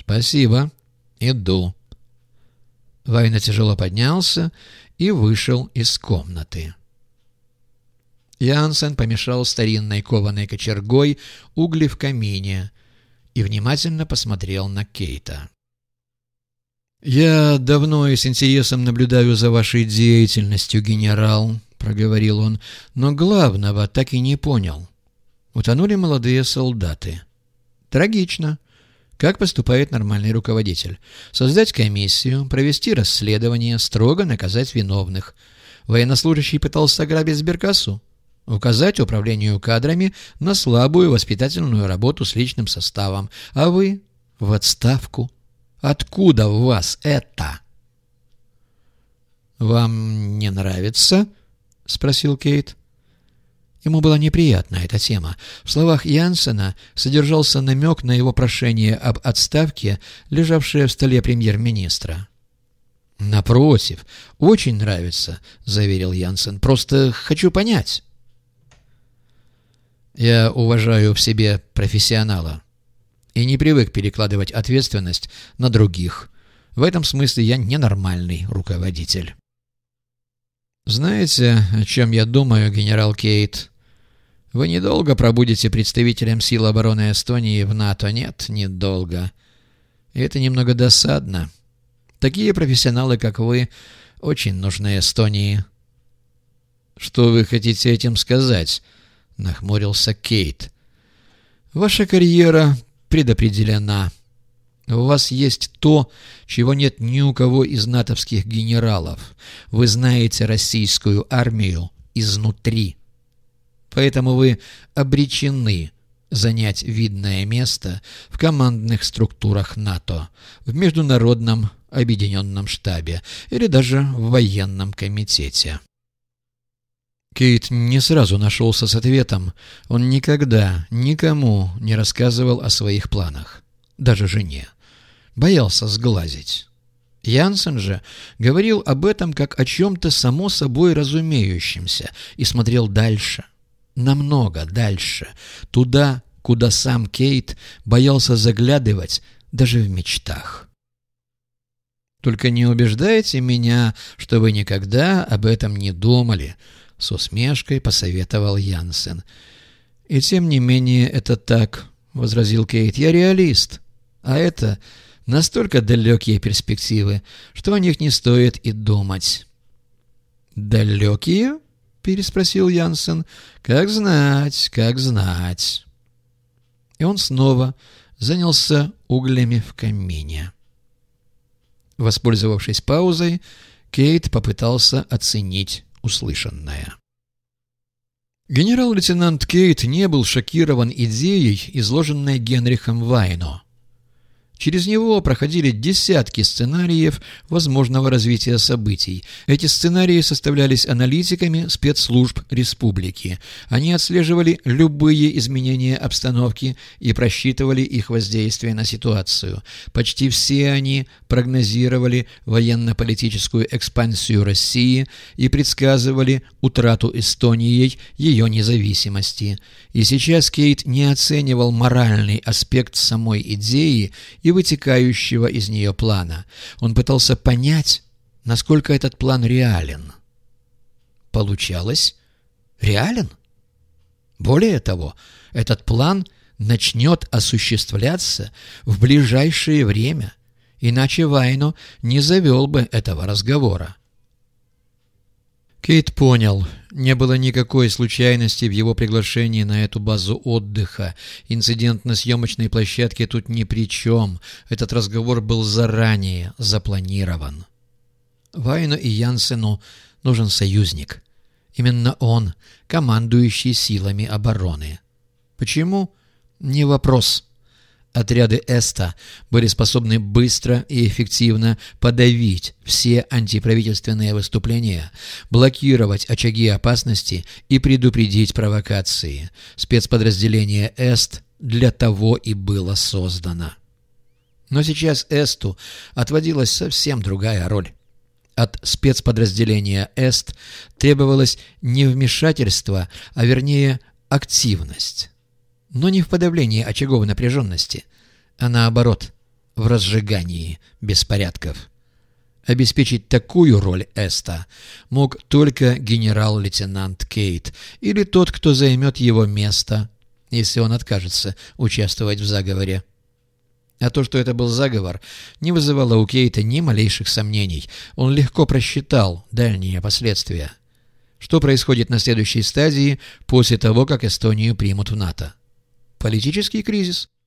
«Спасибо. Иду». Вайна тяжело поднялся и вышел из комнаты. Янсен помешал старинной кованой кочергой угли в камине и внимательно посмотрел на Кейта. «Я давно и с интересом наблюдаю за вашей деятельностью, генерал», — проговорил он, — «но главного так и не понял. Утонули молодые солдаты. Трагично. Как поступает нормальный руководитель? Создать комиссию, провести расследование, строго наказать виновных. Военнослужащий пытался ограбить сберкассу? Указать управлению кадрами на слабую воспитательную работу с личным составом. А вы в отставку. Откуда у вас это? «Вам не нравится?» — спросил Кейт. Ему была неприятна эта тема. В словах Янсена содержался намек на его прошение об отставке, лежавшее в столе премьер-министра. «Напротив, очень нравится», — заверил Янсен. «Просто хочу понять». «Я уважаю в себе профессионала и не привык перекладывать ответственность на других. В этом смысле я ненормальный руководитель». «Знаете, о чем я думаю, генерал Кейт? Вы недолго пробудете представителем сил обороны Эстонии в НАТО. Нет, недолго. Это немного досадно. Такие профессионалы, как вы, очень нужны Эстонии». «Что вы хотите этим сказать?» — нахмурился Кейт. «Ваша карьера предопределена». У вас есть то, чего нет ни у кого из натовских генералов. Вы знаете российскую армию изнутри. Поэтому вы обречены занять видное место в командных структурах НАТО, в Международном объединенном штабе или даже в военном комитете. Кейт не сразу нашелся с ответом. Он никогда никому не рассказывал о своих планах, даже жене боялся сглазить. Янсен же говорил об этом как о чем-то само собой разумеющемся и смотрел дальше, намного дальше, туда, куда сам Кейт боялся заглядывать даже в мечтах. «Только не убеждайте меня, что вы никогда об этом не думали», — с усмешкой посоветовал Янсен. «И тем не менее это так», — возразил Кейт. «Я реалист, а это Настолько далекие перспективы, что о них не стоит и думать. «Далекие?» — переспросил Янсен. «Как знать, как знать». И он снова занялся углями в камине. Воспользовавшись паузой, Кейт попытался оценить услышанное. Генерал-лейтенант Кейт не был шокирован идеей, изложенной Генрихом Вайно. Через него проходили десятки сценариев возможного развития событий. Эти сценарии составлялись аналитиками спецслужб республики. Они отслеживали любые изменения обстановки и просчитывали их воздействие на ситуацию. Почти все они прогнозировали военно-политическую экспансию России и предсказывали утрату Эстонией ее независимости. И сейчас Кейт не оценивал моральный аспект самой идеи и и вытекающего из нее плана. Он пытался понять, насколько этот план реален. Получалось реален. Более того, этот план начнет осуществляться в ближайшее время, иначе Вайно не завел бы этого разговора. Кейт понял, не было никакой случайности в его приглашении на эту базу отдыха. Инцидент на съемочной площадке тут ни при чем. Этот разговор был заранее запланирован. Вайну и Янсену нужен союзник. Именно он, командующий силами обороны. Почему? Не вопрос. Отряды ЭСТА были способны быстро и эффективно подавить все антиправительственные выступления, блокировать очаги опасности и предупредить провокации. Спецподразделение ЭСТ для того и было создано. Но сейчас ЭСТу отводилась совсем другая роль. От спецподразделения ЭСТ требовалось не вмешательство, а вернее активность но не в подавлении очаговой напряженности, а наоборот, в разжигании беспорядков. Обеспечить такую роль Эста мог только генерал-лейтенант Кейт или тот, кто займет его место, если он откажется участвовать в заговоре. А то, что это был заговор, не вызывало у Кейта ни малейших сомнений. Он легко просчитал дальние последствия. Что происходит на следующей стадии после того, как Эстонию примут в НАТО? Политический кризис –